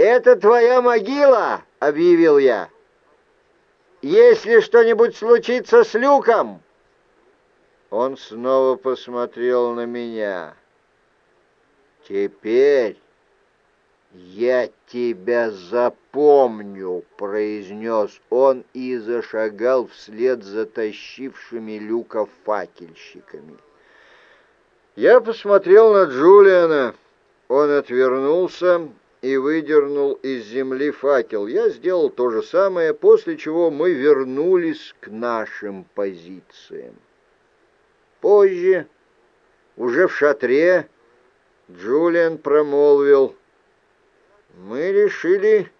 «Это твоя могила!» — объявил я. «Если что-нибудь случится с Люком...» Он снова посмотрел на меня. «Теперь я тебя запомню», — произнес он и зашагал вслед за тащившими люка факельщиками. Я посмотрел на Джулиана. Он отвернулся и выдернул из земли факел. Я сделал то же самое, после чего мы вернулись к нашим позициям. Позже, уже в шатре, Джулиан промолвил, «Мы решили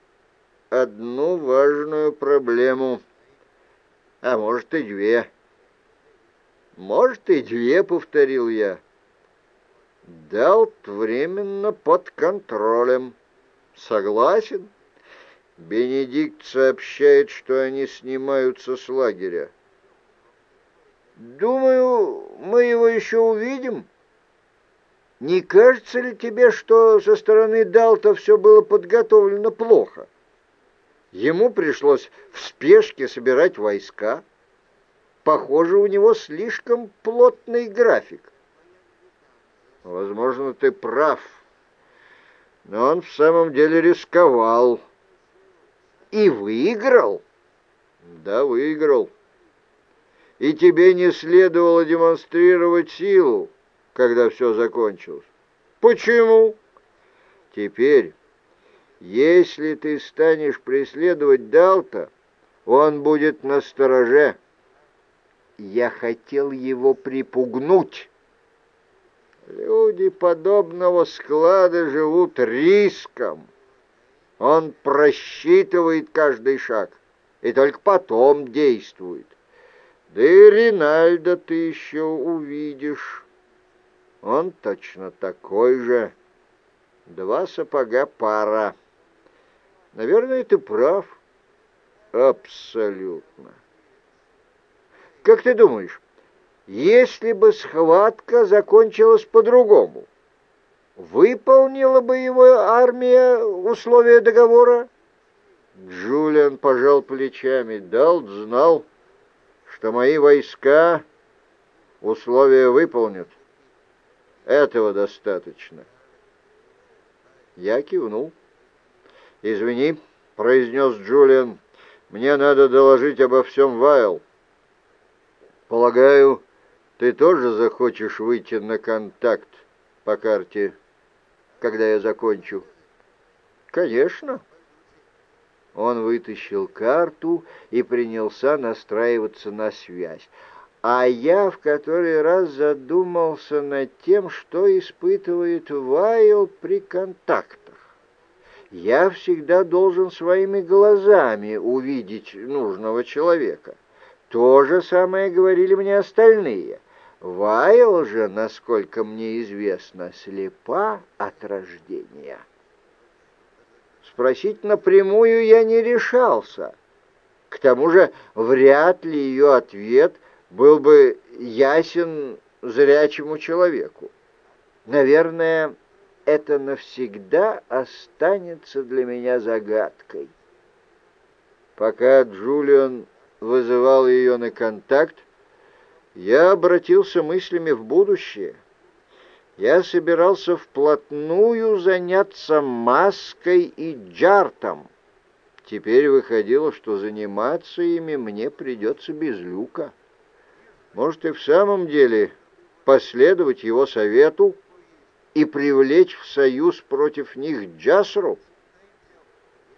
одну важную проблему, а может и две». «Может и две», — повторил я. «Далт временно под контролем». «Согласен». Бенедикт сообщает, что они снимаются с лагеря. «Думаю, мы его еще увидим». Не кажется ли тебе, что со стороны Далта все было подготовлено плохо? Ему пришлось в спешке собирать войска. Похоже, у него слишком плотный график. Возможно, ты прав. Но он в самом деле рисковал. И выиграл? Да, выиграл. И тебе не следовало демонстрировать силу когда все закончилось. Почему? Теперь, если ты станешь преследовать Далта, он будет на стороже. Я хотел его припугнуть. Люди подобного склада живут риском. Он просчитывает каждый шаг и только потом действует. Да и Ринальда ты еще увидишь. Он точно такой же. Два сапога пара. Наверное, ты прав. Абсолютно. Как ты думаешь, если бы схватка закончилась по-другому, выполнила бы его армия условия договора? Джулиан пожал плечами. Далт знал, что мои войска условия выполнят. Этого достаточно. Я кивнул. «Извини», — произнес Джулиан, — «мне надо доложить обо всем Вайл». «Полагаю, ты тоже захочешь выйти на контакт по карте, когда я закончу?» «Конечно». Он вытащил карту и принялся настраиваться на связь а я в который раз задумался над тем, что испытывает Вайл при контактах. Я всегда должен своими глазами увидеть нужного человека. То же самое говорили мне остальные. Вайл же, насколько мне известно, слепа от рождения. Спросить напрямую я не решался. К тому же вряд ли ее ответ — был бы ясен зрячему человеку. Наверное, это навсегда останется для меня загадкой. Пока Джулиан вызывал ее на контакт, я обратился мыслями в будущее. Я собирался вплотную заняться маской и джартом. Теперь выходило, что заниматься ими мне придется без люка. Может и в самом деле последовать его совету и привлечь в союз против них Джасру?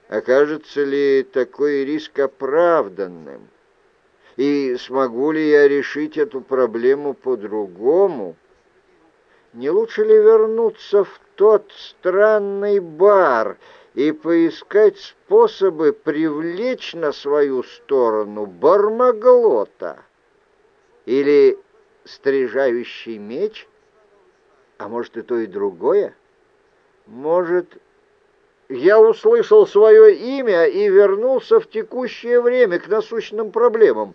Окажется ли такой риск оправданным? И смогу ли я решить эту проблему по-другому? Не лучше ли вернуться в тот странный бар и поискать способы привлечь на свою сторону Бармаглота? Или стрижающий меч? А может, и то, и другое? Может, я услышал свое имя и вернулся в текущее время к насущным проблемам.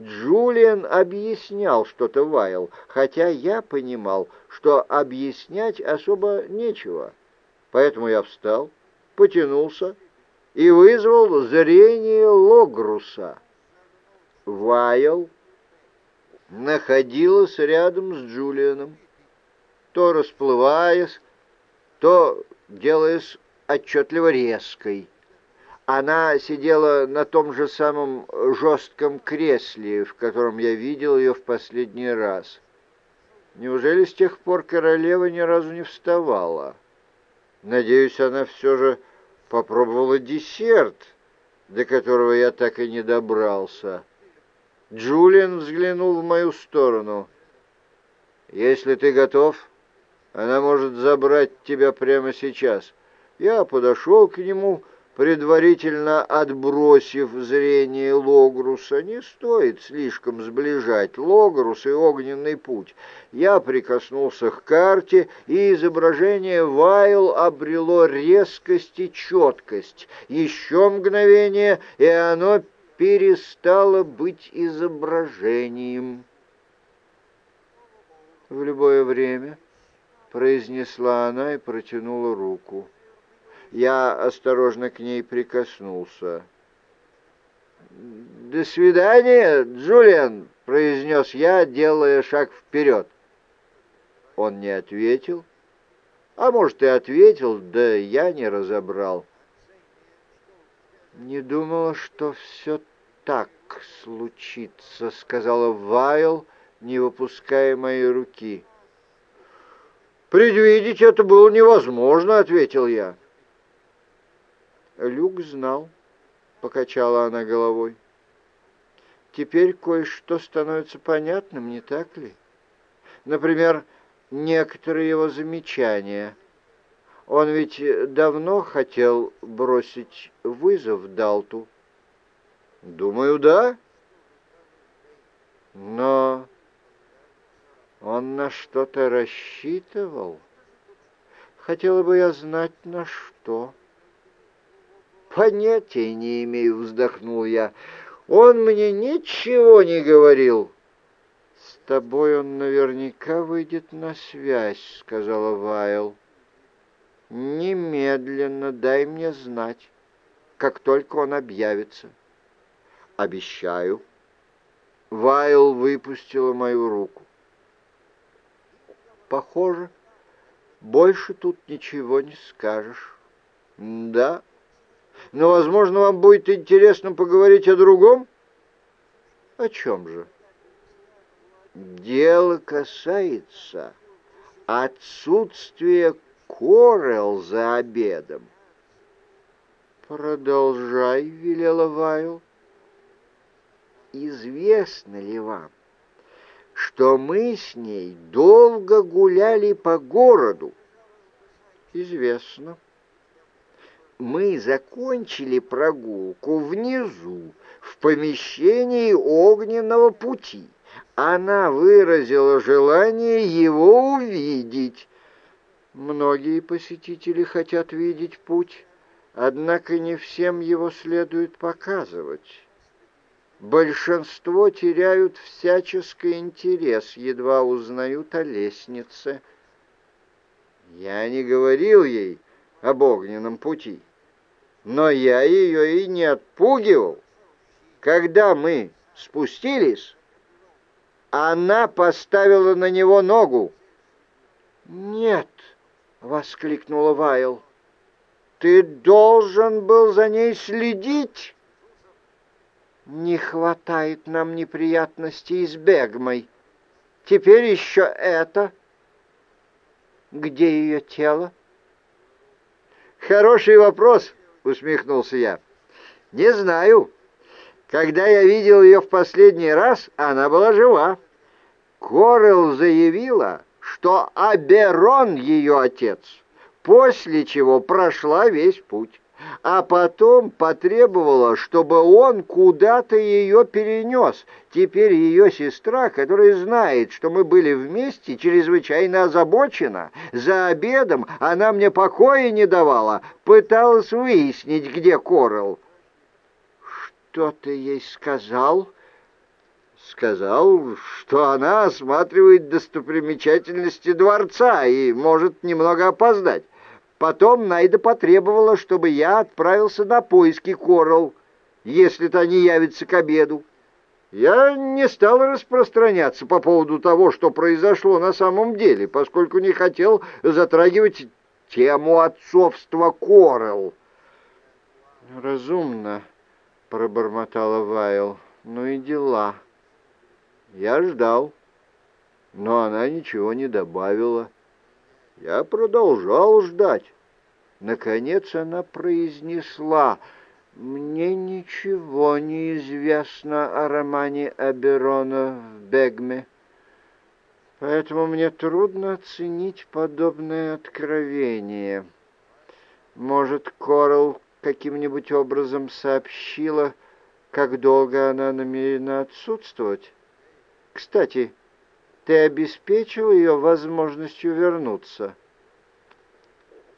Джулиан объяснял что-то Вайл, хотя я понимал, что объяснять особо нечего. Поэтому я встал потянулся и вызвал зрение Логруса. Вайл находилась рядом с Джулианом, то расплываясь, то делаясь отчетливо резкой. Она сидела на том же самом жестком кресле, в котором я видел ее в последний раз. Неужели с тех пор королева ни разу не вставала? Надеюсь, она все же попробовала десерт, до которого я так и не добрался. Джулиан взглянул в мою сторону. «Если ты готов, она может забрать тебя прямо сейчас». Я подошел к нему, предварительно отбросив зрение Логруса. Не стоит слишком сближать Логрус и огненный путь. Я прикоснулся к карте, и изображение Вайл обрело резкость и четкость. Еще мгновение, и оно перестало быть изображением. В любое время произнесла она и протянула руку. Я осторожно к ней прикоснулся. «До свидания, Джулиан!» — произнес я, делая шаг вперед. Он не ответил. А может, и ответил, да я не разобрал. «Не думала, что все так случится», — сказала Вайл, не выпуская моей руки. «Предвидеть это было невозможно», — ответил я. Люк знал, — покачала она головой. Теперь кое-что становится понятным, не так ли? Например, некоторые его замечания — он ведь давно хотел бросить вызов Далту. Думаю, да. Но он на что-то рассчитывал. Хотела бы я знать, на что. Понятия не имею, вздохнул я. Он мне ничего не говорил. С тобой он наверняка выйдет на связь, сказала Вайл. Немедленно дай мне знать, как только он объявится. Обещаю. Вайл выпустила мою руку. Похоже, больше тут ничего не скажешь. Да, но, возможно, вам будет интересно поговорить о другом. О чем же? Дело касается отсутствия Корел за обедом. «Продолжай», — велела Вайл. «Известно ли вам, что мы с ней долго гуляли по городу?» «Известно». Мы закончили прогулку внизу, в помещении огненного пути. Она выразила желание его увидеть. Многие посетители хотят видеть путь, однако не всем его следует показывать. Большинство теряют всяческий интерес, едва узнают о лестнице. Я не говорил ей об огненном пути, но я ее и не отпугивал. Когда мы спустились, она поставила на него ногу. «Нет», — воскликнула Вайл. «Ты должен был за ней следить!» «Не хватает нам неприятностей с Бегмой. Теперь еще это. Где ее тело?» «Хороший вопрос», — усмехнулся я. «Не знаю. Когда я видел ее в последний раз, она была жива. Корел заявила, что Аберон ее отец, после чего прошла весь путь, а потом потребовала, чтобы он куда-то ее перенес. Теперь ее сестра, которая знает, что мы были вместе, чрезвычайно озабочена. За обедом она мне покоя не давала, пыталась выяснить, где Корел. «Что ты ей сказал?» сказал, что она осматривает достопримечательности дворца и может немного опоздать. Потом Найда потребовала, чтобы я отправился на поиски Коралл, если-то они явятся к обеду. Я не стал распространяться по поводу того, что произошло на самом деле, поскольку не хотел затрагивать тему отцовства Коралл. «Разумно», — пробормотала Вайл, — «ну и дела». Я ждал, но она ничего не добавила. Я продолжал ждать. Наконец она произнесла, «Мне ничего не известно о романе Аберона в Бегме, поэтому мне трудно оценить подобное откровение. Может, Коралл каким-нибудь образом сообщила, как долго она намерена отсутствовать? Кстати, ты обеспечил ее возможностью вернуться.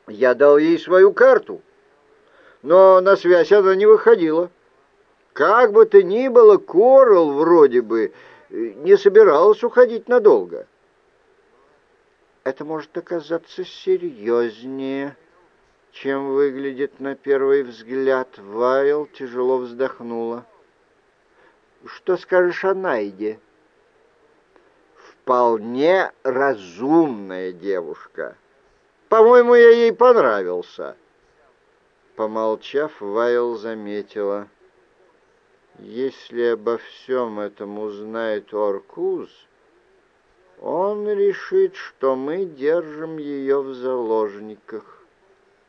Я дал ей свою карту, но на связь она не выходила. Как бы то ни было, Коралл вроде бы не собиралась уходить надолго. Это может оказаться серьезнее, чем выглядит на первый взгляд. Вайл тяжело вздохнула. Что скажешь о Найде? Вполне разумная девушка. По-моему, я ей понравился». Помолчав, Вайл заметила. «Если обо всем этом узнает Оркуз, он решит, что мы держим ее в заложниках,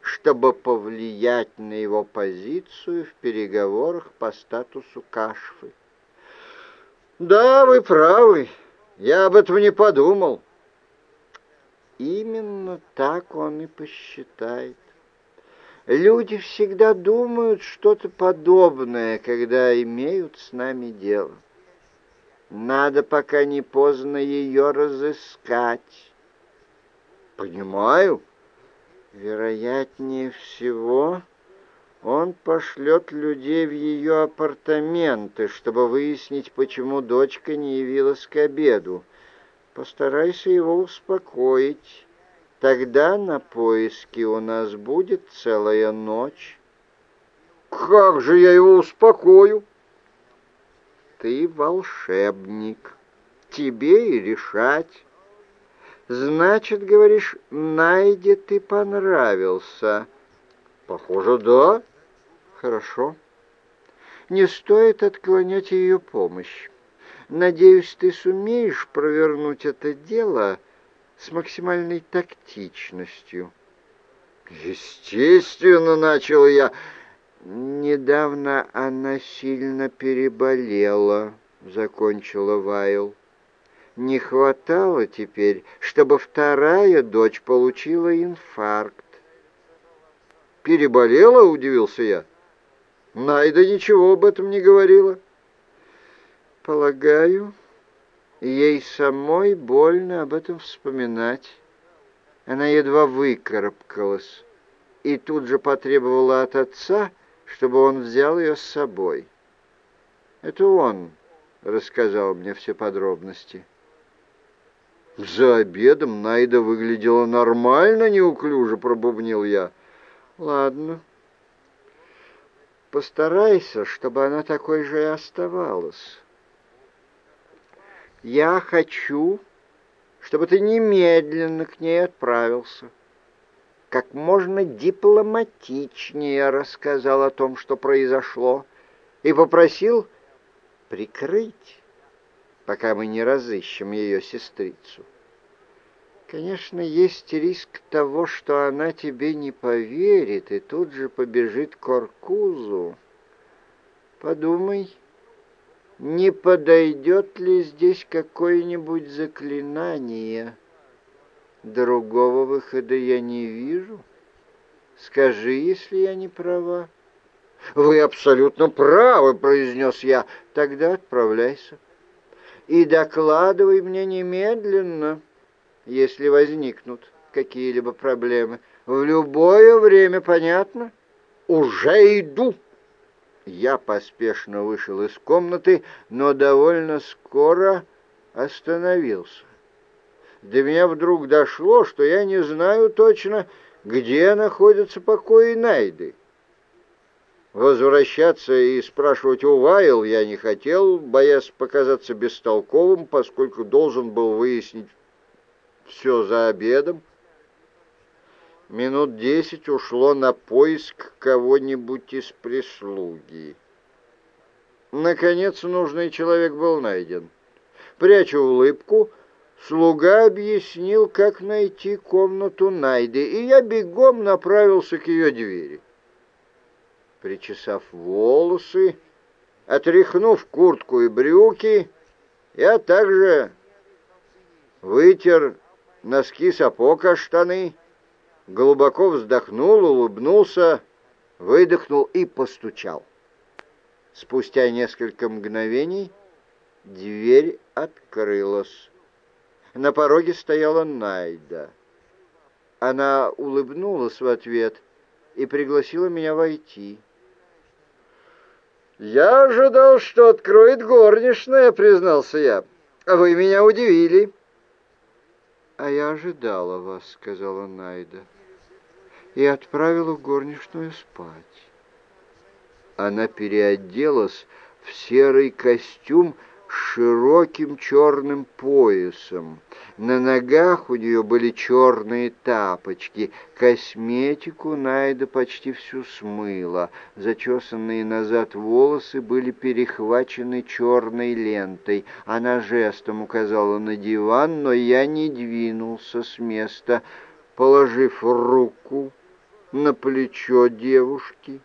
чтобы повлиять на его позицию в переговорах по статусу Кашфы». «Да, вы правы. Я об этом не подумал. Именно так он и посчитает. Люди всегда думают что-то подобное, когда имеют с нами дело. Надо, пока не поздно, ее разыскать. Понимаю. Вероятнее всего, он пошлет людей в ее апартаменты, чтобы выяснить, почему дочка не явилась к обеду. Постарайся его успокоить. Тогда на поиски у нас будет целая ночь. Как же я его успокою? Ты волшебник. Тебе и решать. Значит, говоришь, Найде ты понравился. Похоже, да. Хорошо. Не стоит отклонять ее помощь. Надеюсь, ты сумеешь провернуть это дело с максимальной тактичностью. Естественно, начал я. Недавно она сильно переболела, закончила Вайл. Не хватало теперь, чтобы вторая дочь получила инфаркт. «Переболела?» — удивился я. Найда ничего об этом не говорила. Полагаю, ей самой больно об этом вспоминать. Она едва выкарабкалась и тут же потребовала от отца, чтобы он взял ее с собой. Это он рассказал мне все подробности. За обедом Найда выглядела нормально, неуклюже пробубнил я. Ладно, Постарайся, чтобы она такой же и оставалась. Я хочу, чтобы ты немедленно к ней отправился. Как можно дипломатичнее рассказал о том, что произошло, и попросил прикрыть, пока мы не разыщем ее сестрицу. Конечно, есть риск того, что она тебе не поверит и тут же побежит к Оркузу. Подумай, не подойдет ли здесь какое-нибудь заклинание? Другого выхода я не вижу. Скажи, если я не права. Вы абсолютно правы, произнес я. Тогда отправляйся. И докладывай мне немедленно если возникнут какие-либо проблемы. В любое время, понятно? Уже иду. Я поспешно вышел из комнаты, но довольно скоро остановился. До меня вдруг дошло, что я не знаю точно, где находятся покои Найды. Возвращаться и спрашивать у Вайл я не хотел, боясь показаться бестолковым, поскольку должен был выяснить все за обедом. Минут десять ушло на поиск кого-нибудь из прислуги. Наконец нужный человек был найден. Пряча улыбку, слуга объяснил, как найти комнату Найды, и я бегом направился к ее двери. Причесав волосы, отряхнув куртку и брюки, я также вытер носки сапог о штаны, глубоко вздохнул, улыбнулся, выдохнул и постучал. Спустя несколько мгновений дверь открылась. На пороге стояла Найда. Она улыбнулась в ответ и пригласила меня войти. «Я ожидал, что откроет горничная», — признался я. «Вы меня удивили». «А я ожидала вас», — сказала Найда, и отправила горничную спать. Она переоделась в серый костюм широким черным поясом. На ногах у нее были черные тапочки. Косметику Найда почти всю смыла. Зачесанные назад волосы были перехвачены черной лентой. Она жестом указала на диван, но я не двинулся с места, положив руку на плечо девушки.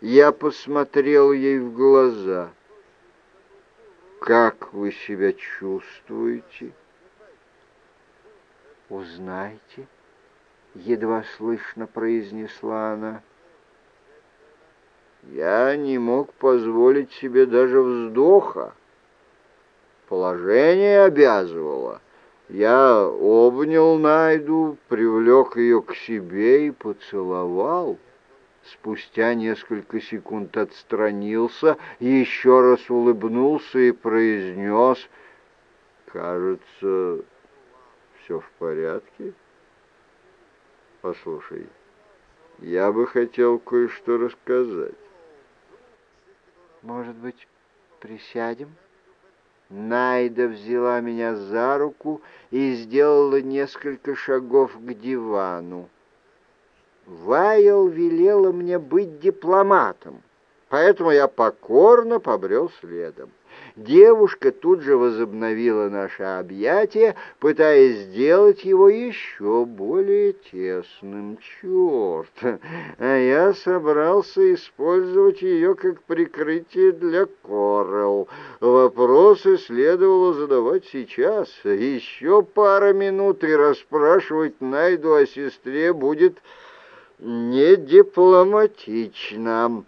Я посмотрел ей в глаза. «Как вы себя чувствуете?» «Узнайте», — едва слышно произнесла она. Я не мог позволить себе даже вздоха. Положение обязывало. Я обнял Найду, привлек ее к себе и поцеловал. Спустя несколько секунд отстранился, еще раз улыбнулся и произнес, «Кажется, все в порядке?» «Послушай, я бы хотел кое-что рассказать». «Может быть, присядем?» Найда взяла меня за руку и сделала несколько шагов к дивану. Вайл велела мне быть дипломатом, поэтому я покорно побрел следом. Девушка тут же возобновила наше объятие, пытаясь сделать его еще более тесным. Черт! А я собрался использовать ее как прикрытие для Корел. Вопросы следовало задавать сейчас. Еще пара минут и расспрашивать Найду о сестре будет не дипломатично.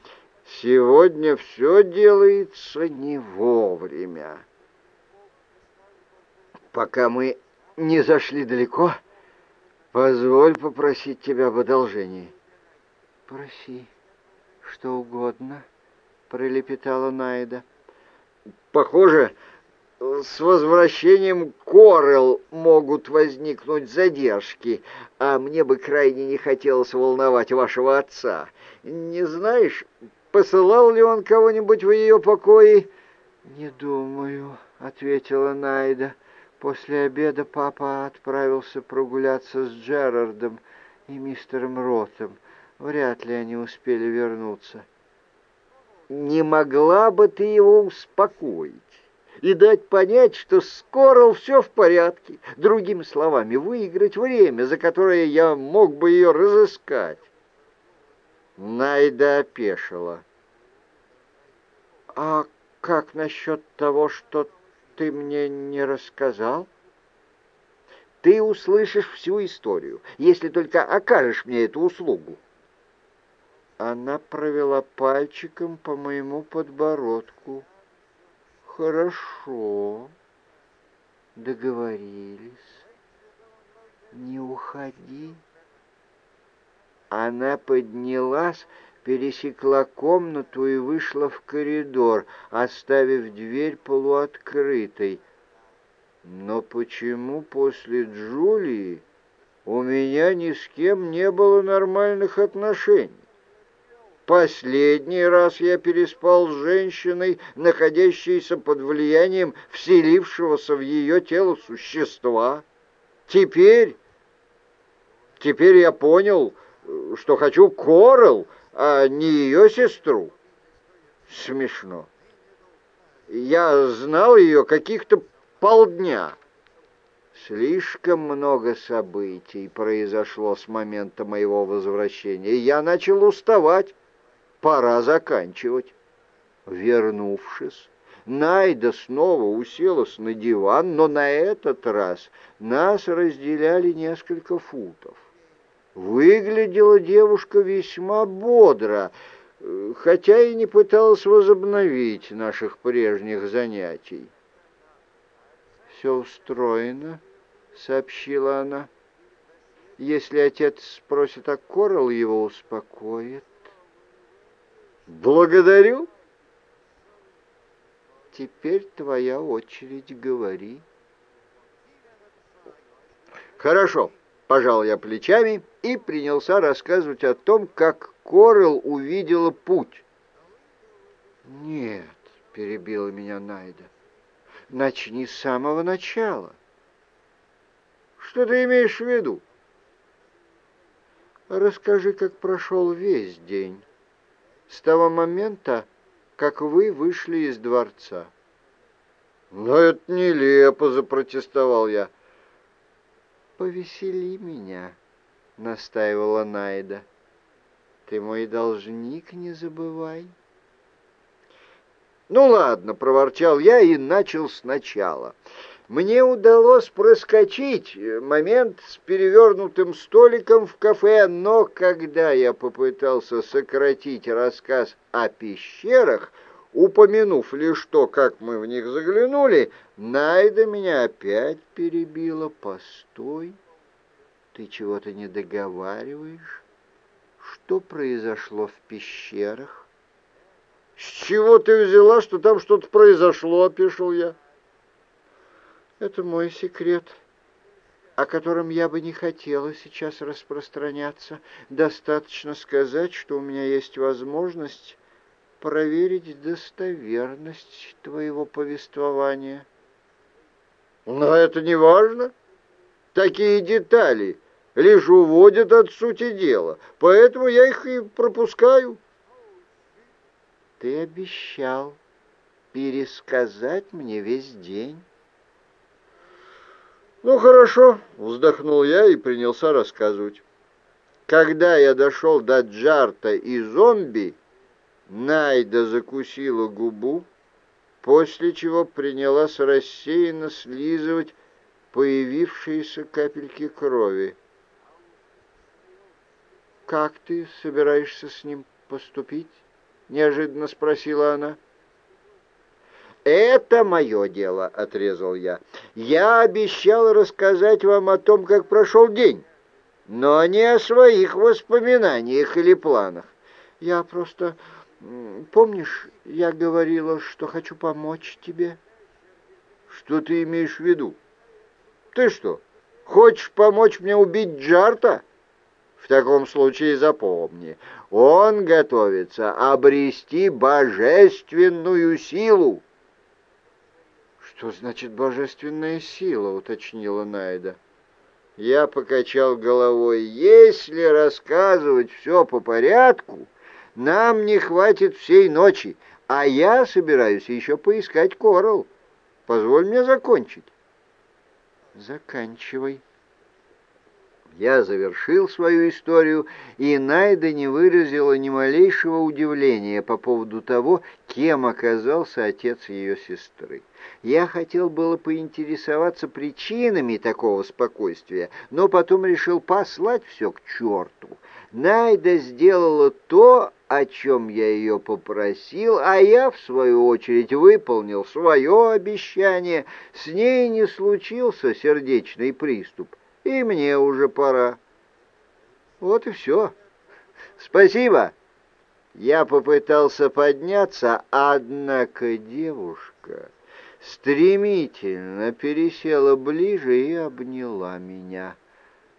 Сегодня все делается не вовремя. Пока мы не зашли далеко, позволь попросить тебя об одолжении. Проси, что угодно, пролепетала Найда. Похоже, с возвращением Корел могут возникнуть задержки, а мне бы крайне не хотелось волновать вашего отца. Не знаешь, посылал ли он кого-нибудь в ее покои?» «Не думаю», — ответила Найда. «После обеда папа отправился прогуляться с Джерардом и мистером Ротом. Вряд ли они успели вернуться». «Не могла бы ты его успокоить?» И дать понять, что скоро все в порядке. Другими словами, выиграть время, за которое я мог бы ее разыскать. Найда опешила. «А как насчет того, что ты мне не рассказал?» «Ты услышишь всю историю, если только окажешь мне эту услугу». Она провела пальчиком по моему подбородку. «Хорошо, договорились. Не уходи». Она поднялась, пересекла комнату и вышла в коридор, оставив дверь полуоткрытой. Но почему после Джулии у меня ни с кем не было нормальных отношений. Последний раз я переспал с женщиной, находящейся под влиянием вселившегося в ее тело существа. Теперь, теперь я понял, что хочу Корел, а не ее сестру. Смешно. Я знал ее каких-то полдня. Слишком много событий произошло с момента моего возвращения, я начал уставать. Пора заканчивать. Вернувшись, Найда снова уселась на диван, но на этот раз нас разделяли несколько футов. Выглядела девушка весьма бодро, хотя и не пыталась возобновить наших прежних занятий. «Все устроено», — сообщила она. «Если отец спросит, а Корал его успокоит». «Благодарю». «Теперь твоя очередь, говори». «Хорошо», — пожал я плечами и принялся рассказывать о том, как Корел увидела путь. «Нет», — перебила меня Найда, — «начни с самого начала». «Что ты имеешь в виду?» «Расскажи, как прошел весь день» с того момента, как вы вышли из дворца. «Но это нелепо», — запротестовал я. «Повесели меня», — настаивала Найда. «Ты мой должник, не забывай». «Ну ладно», — проворчал я и начал сначала. Мне удалось проскочить момент с перевернутым столиком в кафе, но когда я попытался сократить рассказ о пещерах, упомянув лишь то, как мы в них заглянули, Найда меня опять перебила. «Постой, ты чего-то не договариваешь? Что произошло в пещерах?» «С чего ты взяла, что там что-то произошло?» — опешил я. Это мой секрет, о котором я бы не хотела сейчас распространяться. Достаточно сказать, что у меня есть возможность проверить достоверность твоего повествования. Но это не важно. Такие детали лишь уводят от сути дела, поэтому я их и пропускаю. Ты обещал пересказать мне весь день. «Ну, хорошо», — вздохнул я и принялся рассказывать. Когда я дошел до Джарта и зомби, Найда закусила губу, после чего принялась рассеянно слизывать появившиеся капельки крови. «Как ты собираешься с ним поступить?» — неожиданно спросила она. «Это мое дело», — отрезал я. «Я обещал рассказать вам о том, как прошел день, но не о своих воспоминаниях или планах. Я просто... Помнишь, я говорила, что хочу помочь тебе?» «Что ты имеешь в виду? Ты что, хочешь помочь мне убить Джарта?» В таком случае запомни, он готовится обрести божественную силу. «Что значит божественная сила?» — уточнила Найда. Я покачал головой. «Если рассказывать все по порядку, нам не хватит всей ночи, а я собираюсь еще поискать Корал. Позволь мне закончить». «Заканчивай», я завершил свою историю, и Найда не выразила ни малейшего удивления по поводу того, кем оказался отец ее сестры. Я хотел было поинтересоваться причинами такого спокойствия, но потом решил послать все к черту. Найда сделала то, о чем я ее попросил, а я, в свою очередь, выполнил свое обещание. С ней не случился сердечный приступ и мне уже пора. Вот и все. Спасибо. Я попытался подняться, однако девушка стремительно пересела ближе и обняла меня.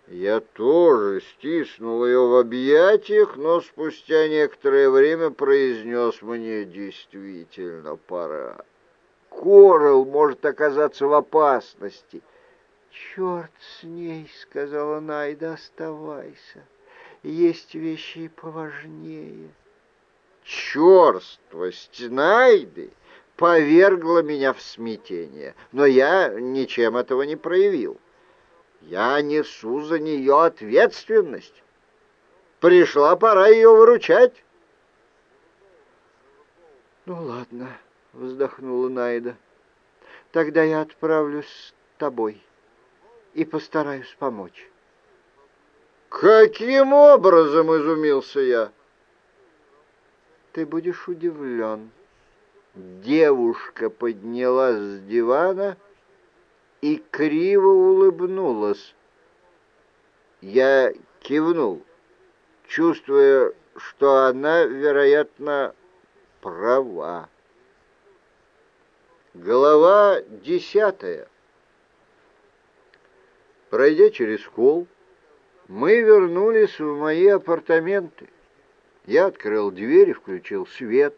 Я тоже стиснул ее в объятиях, но спустя некоторое время произнес мне действительно пора. Корел может оказаться в опасности. «Черт с ней!» — сказала Найда, — «оставайся. Есть вещи и поважнее». Черствость Найды повергла меня в смятение, но я ничем этого не проявил. Я несу за нее ответственность. Пришла пора ее выручать. «Ну ладно», — вздохнула Найда. «Тогда я отправлюсь с тобой и постараюсь помочь». «Каким образом?» — изумился я. «Ты будешь удивлен». Девушка поднялась с дивана и криво улыбнулась. Я кивнул, чувствуя, что она, вероятно, права. Глава десятая. Пройдя через холл, мы вернулись в мои апартаменты. Я открыл дверь и включил свет.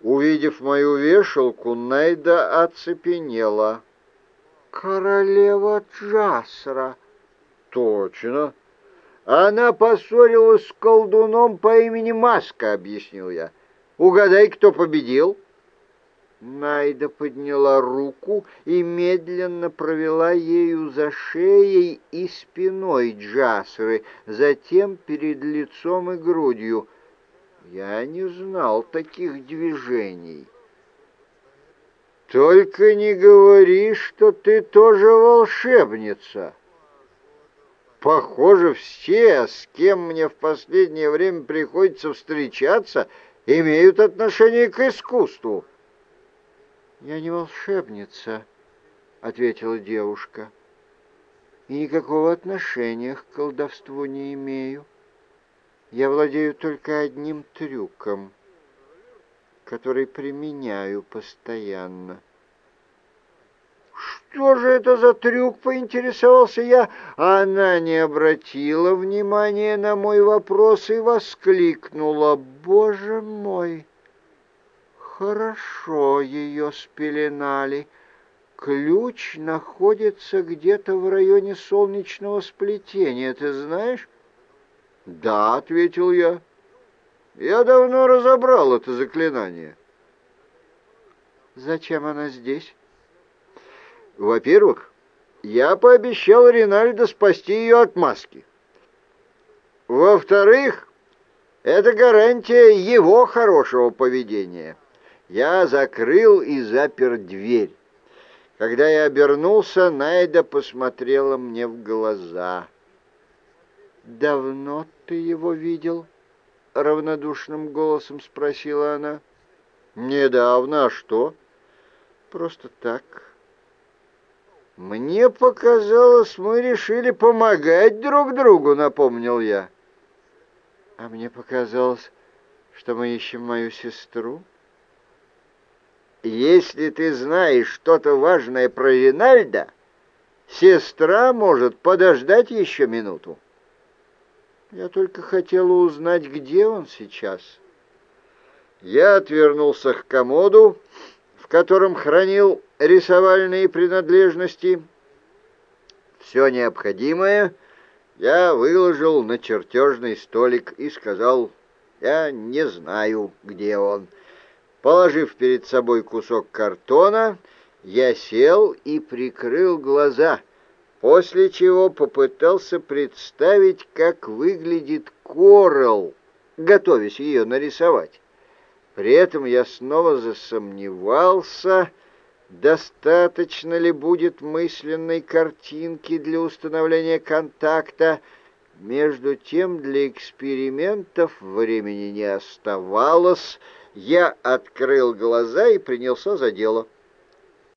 Увидев мою вешалку, Найда оцепенела. «Королева Джасра!» «Точно!» «Она поссорилась с колдуном по имени Маска», — объяснил я. «Угадай, кто победил?» Найда подняла руку и медленно провела ею за шеей и спиной Джасры, затем перед лицом и грудью. Я не знал таких движений. «Только не говори, что ты тоже волшебница!» Похоже, все, с кем мне в последнее время приходится встречаться, имеют отношение к искусству. «Я не волшебница», — ответила девушка, — «и никакого отношения к колдовству не имею. Я владею только одним трюком, который применяю постоянно». «Что же это за трюк?» — поинтересовался я. Она не обратила внимания на мой вопрос и воскликнула. «Боже мой!» Хорошо ее спеленали. Ключ находится где-то в районе солнечного сплетения, ты знаешь? Да, ответил я. Я давно разобрал это заклинание. Зачем она здесь? Во-первых, я пообещал Ринальдо спасти ее от маски. Во-вторых, это гарантия его хорошего поведения. Я закрыл и запер дверь. Когда я обернулся, Найда посмотрела мне в глаза. «Давно ты его видел?» — равнодушным голосом спросила она. «Недавно, а что?» «Просто так». «Мне показалось, мы решили помогать друг другу», — напомнил я. «А мне показалось, что мы ищем мою сестру». Если ты знаешь что-то важное про Ринальда, сестра может подождать еще минуту. Я только хотела узнать, где он сейчас. Я отвернулся к комоду, в котором хранил рисовальные принадлежности. Все необходимое я выложил на чертежный столик и сказал, я не знаю, где он. Положив перед собой кусок картона, я сел и прикрыл глаза, после чего попытался представить, как выглядит коралл, готовясь ее нарисовать. При этом я снова засомневался, достаточно ли будет мысленной картинки для установления контакта. Между тем для экспериментов времени не оставалось, я открыл глаза и принялся за дело.